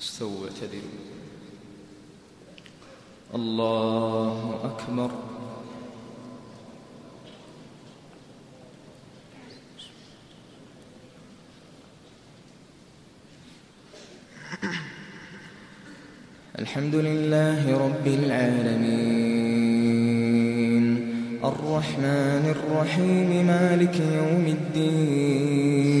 استووا اعتدلوا الله أكبر. الحمد لله رب العالمين. الرحمن الرحيم مالك يوم الدين.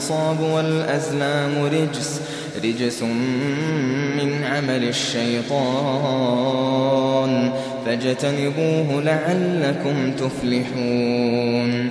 والأنصاب والأزلام رجس رجس من عمل الشيطان. فاجتنبوه لعلكم تفلحون.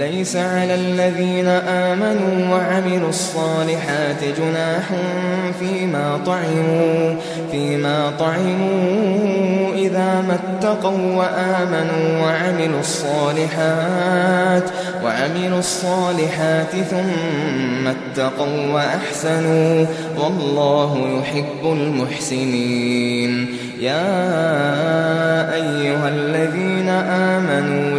ليس على الذين آمنوا وعملوا الصالحات جناح فيما طعموا فيما طعموا إذا ما اتقوا وآمنوا وعملوا الصالحات وعملوا الصالحات ثم اتقوا وأحسنوا. والله يحب المحسنين. يا أيها الذين آمنوا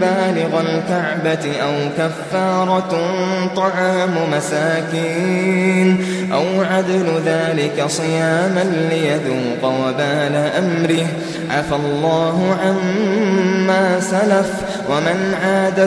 بالغ الكعبة أو كفارة طعام مساكين أو عدل ذلك صياما ليذوق وبال أمره. عفى الله عما سلف ومن عاد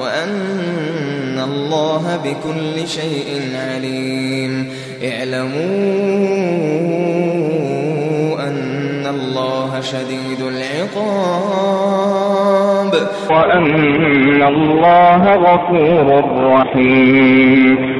وأن الله بكل شيء عليم. اعلموا أن الله شديد العقاب. وأن الله غفور رحيم.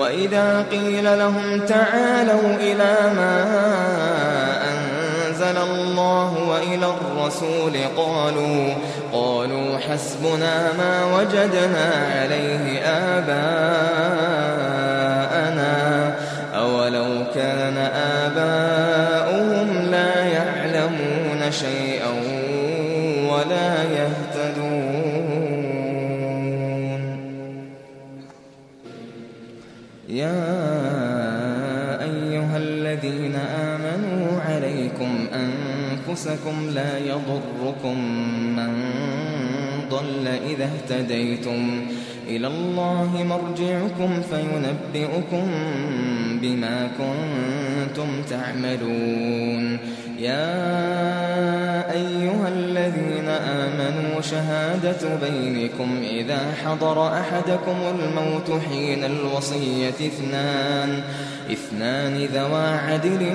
وإذا قيل لهم تعالوا إلى ما أنزل الله وإلى الرسول قالوا قالوا حسبنا ما وجدنا عليه آباءنا أولو كان آباؤهم أنفسكم لا يضركم من ضل إذا اهتديتم. إلى الله مرجعكم فينبئكم بما كنتم تعملون. يا أيها الذين آمنوا شهادة بينكم إذا حضر أحدكم الموت حين الوصية اثنان اثنان ذوى عدل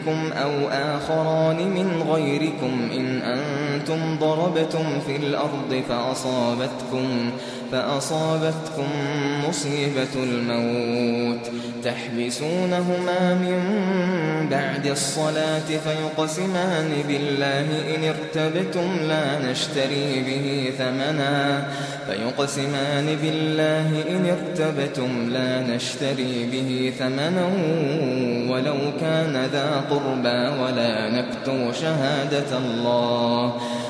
منكم أو آخران من غيركم إن أنتم ضربتم في الأرض فأصابتكم فأصابتكم مصيبة الموت تحبسونهما من بعد الصلاة فيقسمان بالله إن ارتبتم لا نشتري به ثمنا فيقسمان بالله إن ارتبتم لا نشتري به ثمنا ولو كان ذا قربى ولا نكتم شهادة الله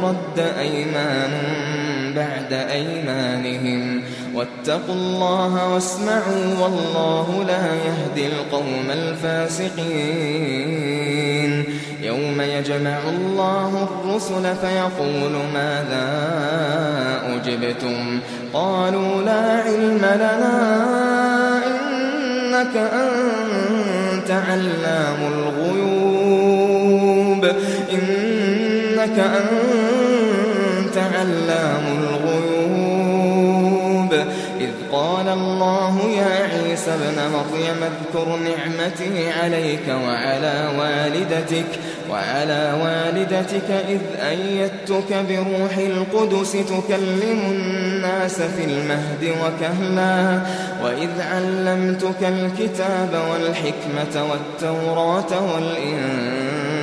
ترد أيمان بعد أيمانهم واتقوا الله واسمعوا والله لا يهدي القوم الفاسقين يوم يجمع الله الرسل فيقول ماذا أجبتم قالوا لا علم لنا إنك أنت علام الغيوب إنك أنت علام الغيوب. إذ قال الله يا عيسى ابن مريم اذكر نعمتي عليك وعلى والدتك وعلى والدتك إذ أيدتك بروح القدس تكلم الناس في المهد وكهلا وإذ علمتك الكتاب والحكمة والتوراة والإنجيل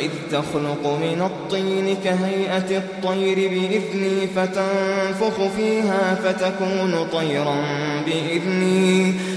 وإذ تخلق من الطين كهيئة الطير بإذني فتنفخ فيها فتكون طيرا بإذني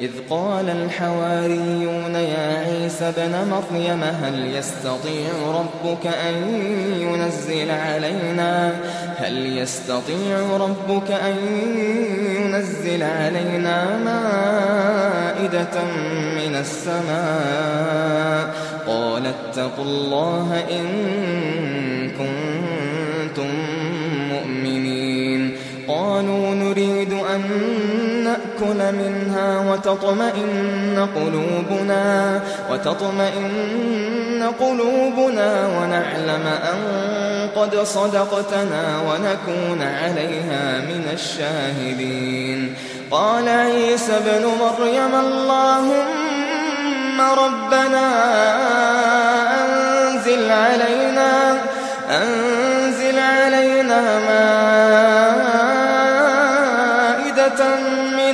إذ قال الحواريون يا عيسى بن مريم هل يستطيع ربك أن ينزل علينا؟ هل يستطيع ربك أن ينزل علينا مائدة من السماء؟ قال اتقوا الله إن نأكل منها وتطمئن قلوبنا وتطمئن قلوبنا ونعلم أن قد صدقتنا ونكون عليها من الشاهدين. قال عيسى ابن مريم اللهم ربنا أنزل علينا أنزل علينا مائدة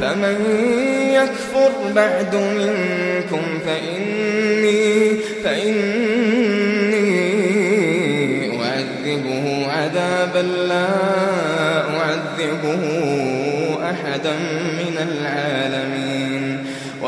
فمن يكفر بعد منكم فإني فإني أعذبه عذابا لا أعذبه أحدا من العالمين.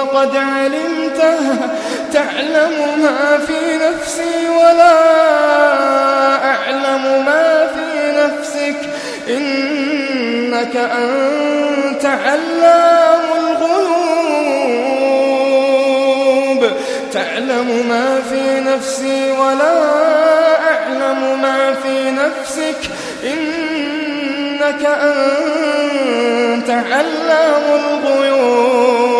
فقد علمته تعلم ما في نفسي ولا أعلم ما في نفسك. إنك أنت علام الغيوب. تعلم ما في نفسي ولا أعلم ما في نفسك. إنك أنت علام الغيوب.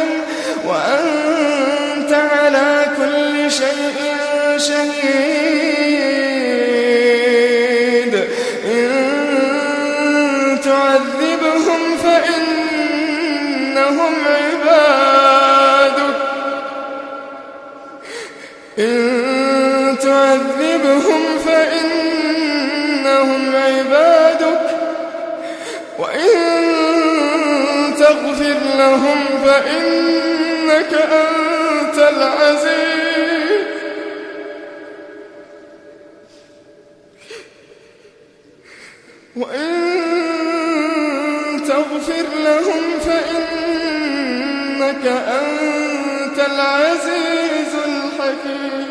لهم فإنك أنت العزيز. وإن تغفر لهم فإنك أنت العزيز الحكيم.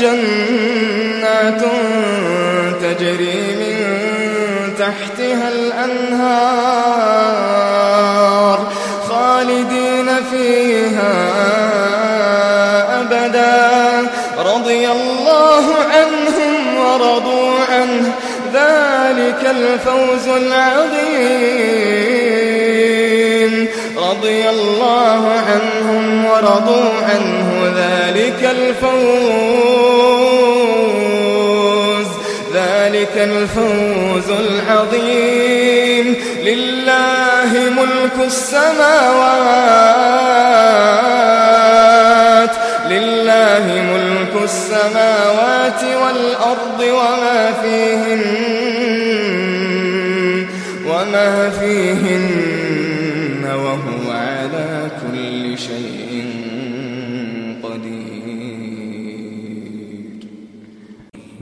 جنات تجري من تحتها الأنهار خالدين فيها أبدا. رضي الله عنهم ورضوا عنه. ذلك الفوز العظيم. رضي الله عنهم ورضوا عنه. ذلك الفوز ذلك الفوز العظيم. لله ملك السماوات. لله ملك السماوات والأرض وما فيهن وما فيهن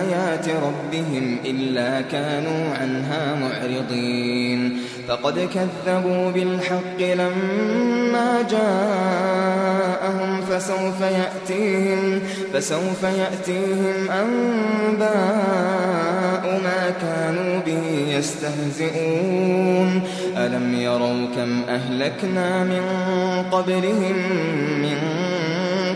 آيات ربهم إلا كانوا عنها معرضين. فقد كذبوا بالحق لما جاءهم فسوف يأتيهم فسوف يأتيهم أنباء ما كانوا به يستهزئون. ألم يروا كم أهلكنا من قبلهم من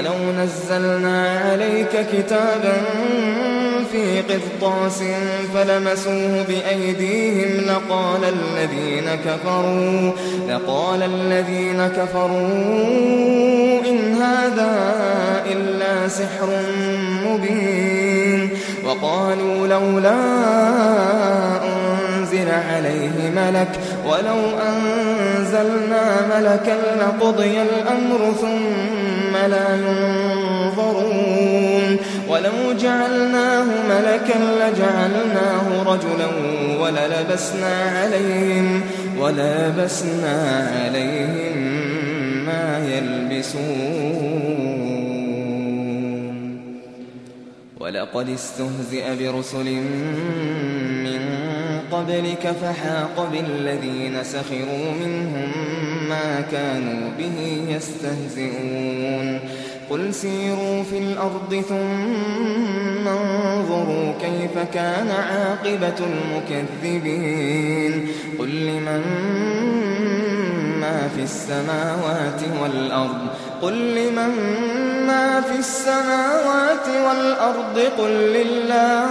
ولو نزلنا عليك كتابا في قرطاس فلمسوه بأيديهم لقال الذين كفروا لقال الذين كفروا إن هذا إلا سحر مبين. وقالوا لولا أنزل عليه ملك ولو أنزلنا ملكا لقضي الأمر ثم لا ينظرون. ولو جعلناه ملكا لجعلناه رجلا وللبسنا عليهم ولبسنا عليهم ما يلبسون. ولقد استهزئ برسل من قبلك فحاق بالذين سخروا منهم ما كانوا به يستهزئون. قل سيروا في الأرض ثم انظروا كيف كان عاقبة المكذبين. قل لمن ما في السماوات والأرض قل لمن ما في السماوات والأرض قل لله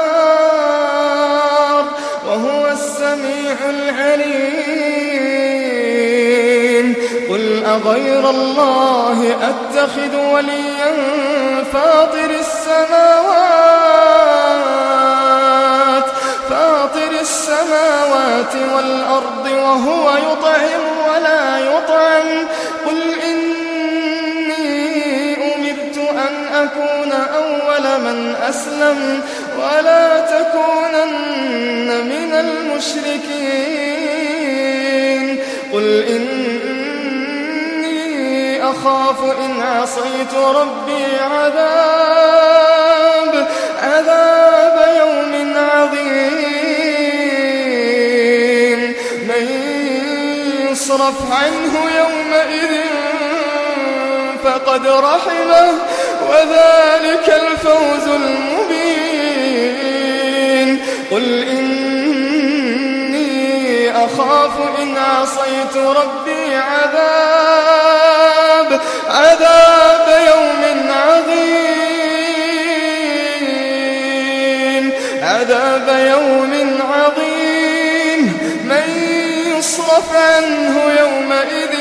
السميع العليم. قل أغير الله أتخذ وليا فاطر السماوات فاطر السماوات والأرض وهو يطعم ولا يطعم. قل إني أمرت أن أكون أول من أسلم. ولا تكونن من المشركين. قل إني أخاف إن عصيت ربي عذاب عذاب يوم عظيم. من يصرف عنه يومئذ فقد رحمه وذلك الفوز المبين. قل إني أخاف إن عصيت ربي عذاب عذاب يوم عظيم عذاب يوم عظيم. من يصرف عنه يومئذ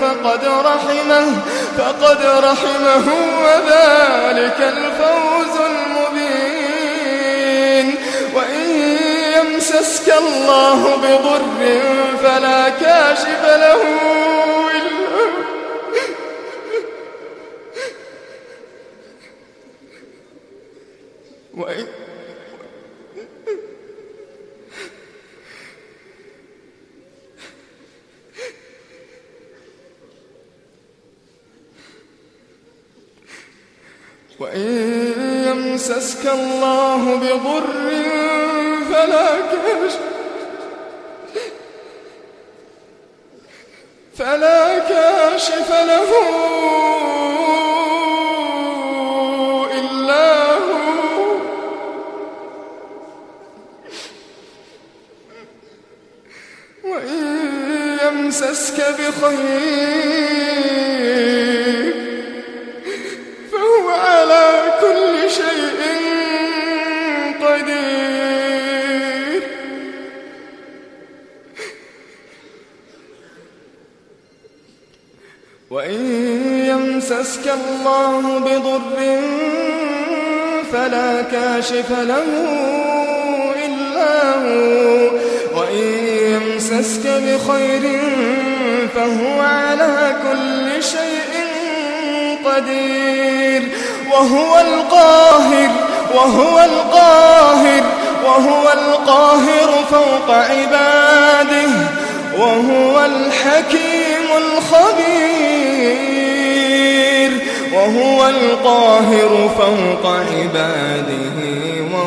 فقد رحمه فقد رحمه وذلك الفوز يمسسك الله بضر فلا كاشف له إلا وإن وإن يمسسك الله بضر فلا كاشف فلا كاشف له إلا هو. وإن يمسسك بخير كاشف له إلا هو؟ وإن يمسسك بخير فهو على كل شيء قدير. وهو القاهر وهو القاهر وهو القاهر فوق عباده وهو الحكيم الخبير وهو القاهر فوق عباده.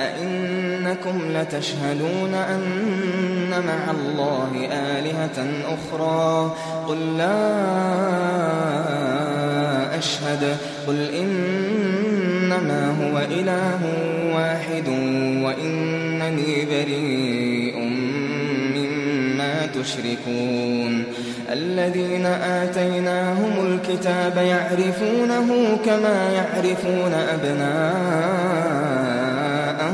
أئنكم لتشهدون أن مع الله آلهة أخرى. قل لا أشهد. قل إنما هو إله واحد وإنني بريء مما تشركون. الذين آتيناهم الكتاب يعرفونه كما يعرفون أبناءهم.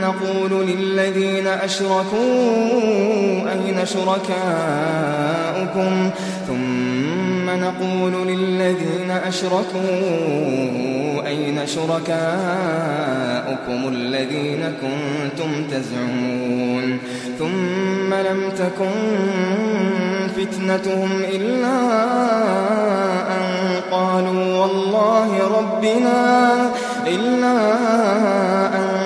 نقول للذين أشركوا أين شركاؤكم؟ ثم نقول للذين أشركوا أين شركاؤكم الذين كنتم تزعمون؟ ثم لم تكن فتنتهم إلا أن قالوا والله ربنا إلا أن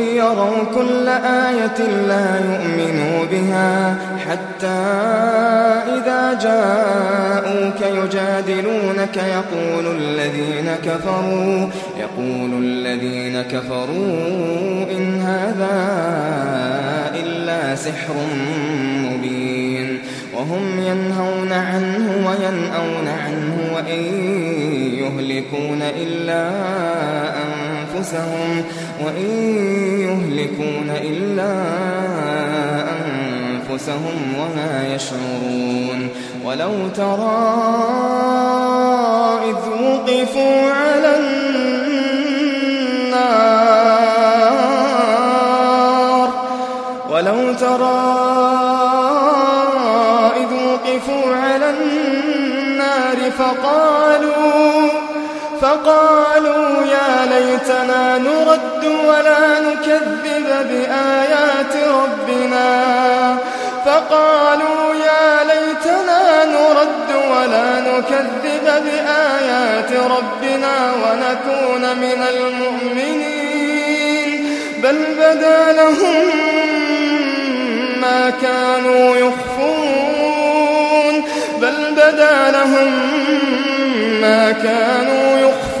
يروا كل آية لا يؤمنوا بها حتى إذا جاءوك يجادلونك يقول الذين كفروا يقول الذين كفروا إن هذا إلا سحر مبين. وهم ينهون عنه وينأون عنه وإن يهلكون إلا أنفسهم. وإن يهلكون إلا أنفسهم وما يشعرون ولو ترى إذ وقفوا على النار ولو ترى إذ وقفوا على النار فقالوا فقالوا يا ليتنا نرد ولا نكذب بآيات ربنا. فقالوا يا ليتنا نرد ولا نكذب بآيات ربنا ونكون من المؤمنين. بل بدا لهم ما كانوا يخفون. بل بدا لهم ما كانوا يخفون.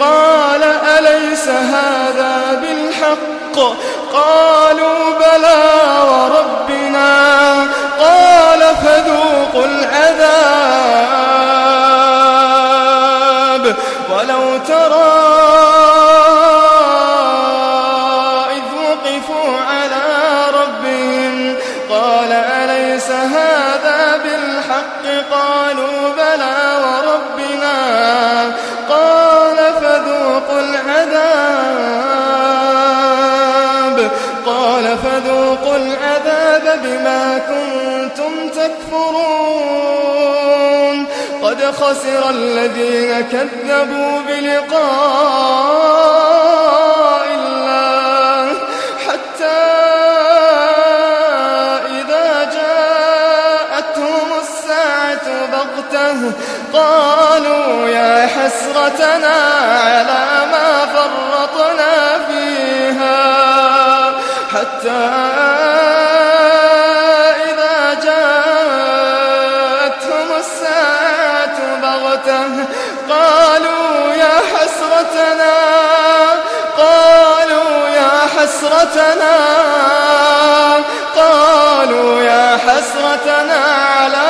قال أليس هذا بالحق؟ قالوا بلى وربنا. قال فذوقوا العذاب. ولو ترى إذ وقفوا على ربهم قال أليس هذا بالحق؟ قالوا بلى قد خسر الذين كذبوا بلقاء الله حتى إذا جاءتهم الساعة بغتة قالوا يا حسرتنا على ما فرطنا فيها حتى بغتة قالوا يا حسرتنا. قالوا يا حسرتنا. قالوا يا حسرتنا على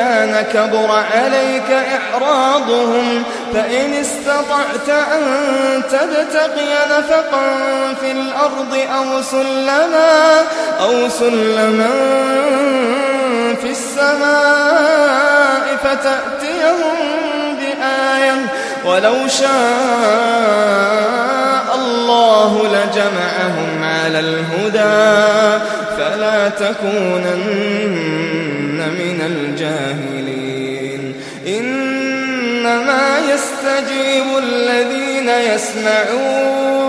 كان كبر عليك إعراضهم فإن استطعت أن تبتقي نفقا في الأرض أو سلما أو سلما في السماء فتأتيهم بآية ولو شاء الله لجمعهم على الهدى فلا تكونن من الجاهلين. إنما يستجيب الذين يسمعون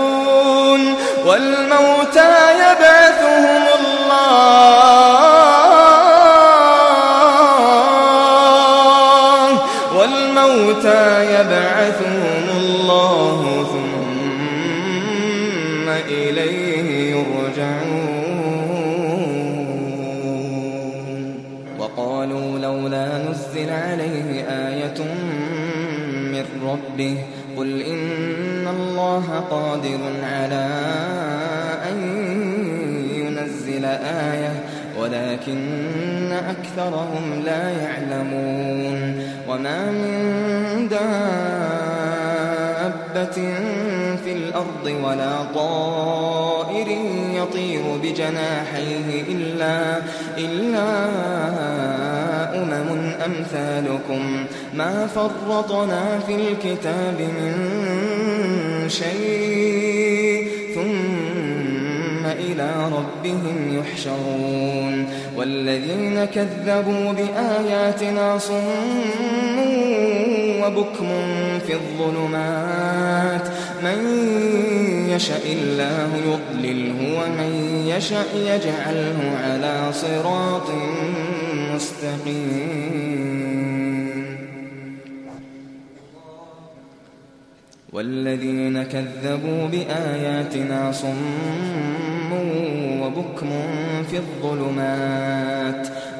والموتى يبعثهم الله. لولا نزل عليه آية من ربه قل إن الله قادر على أن ينزل آية ولكن أكثرهم لا يعلمون وما من دابة في الأرض ولا طائر يطير بجناحيه إلا, إلا أمثالكم ما فرطنا في الكتاب من شيء ثم إلى ربهم يحشرون والذين كذبوا بآياتنا صم وبكم في الظلمات من يشاء الله يضلله ومن يشاء يجعله على صراط مستقيم والذين كذبوا بآياتنا صم وبكم في الظلمات.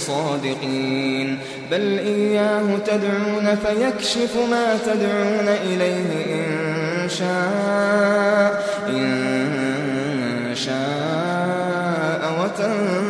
صادقين. بل إياه تدعون فيكشف ما تدعون إليه إن شاء إن شاء ما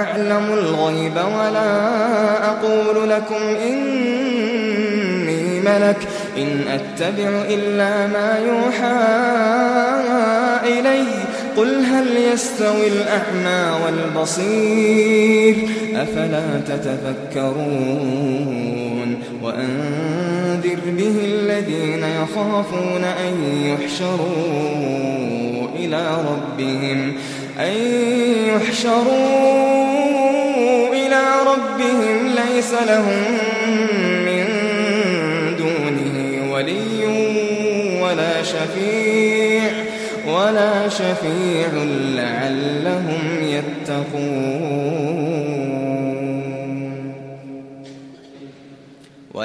أعلم الغيب ولا أقول لكم إني ملك إن أتبع إلا ما يوحى إلي. قل هل يستوي الأعمى والبصير؟ أفلا تتفكرون؟ وأنذر به الذين يخافون أن يحشروا إلى ربهم. أن يحشروا إلى ربهم ليس لهم من دونه ولي ولا شفيع ولا شفيع لعلهم يتقون.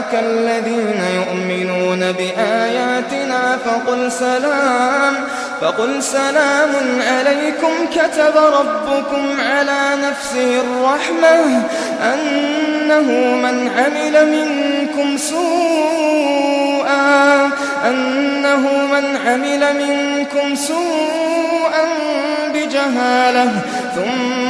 جاءك الذين يؤمنون بآياتنا فقل سلام فقل سلام عليكم كتب ربكم على نفسه الرحمة أنه من عمل منكم سوءا أنه من عمل منكم سوءا بجهالة ثم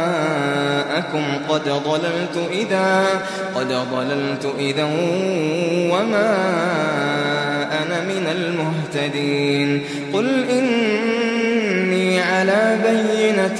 قد ضللت إذا قد ضللت إذا وما أنا من المهتدين قل إني على بينة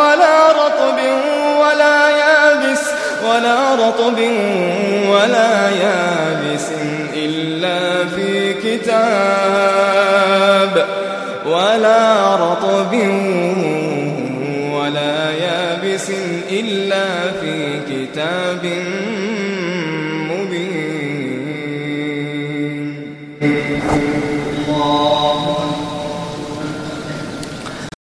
ولا رطب ولا يابس ولا رطب ولا يابس إلا في كتاب. ولا رطب ولا يابس إلا في كتاب.